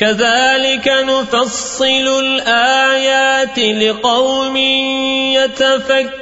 كذلك نفصل الآيات لقوم يتفكرون.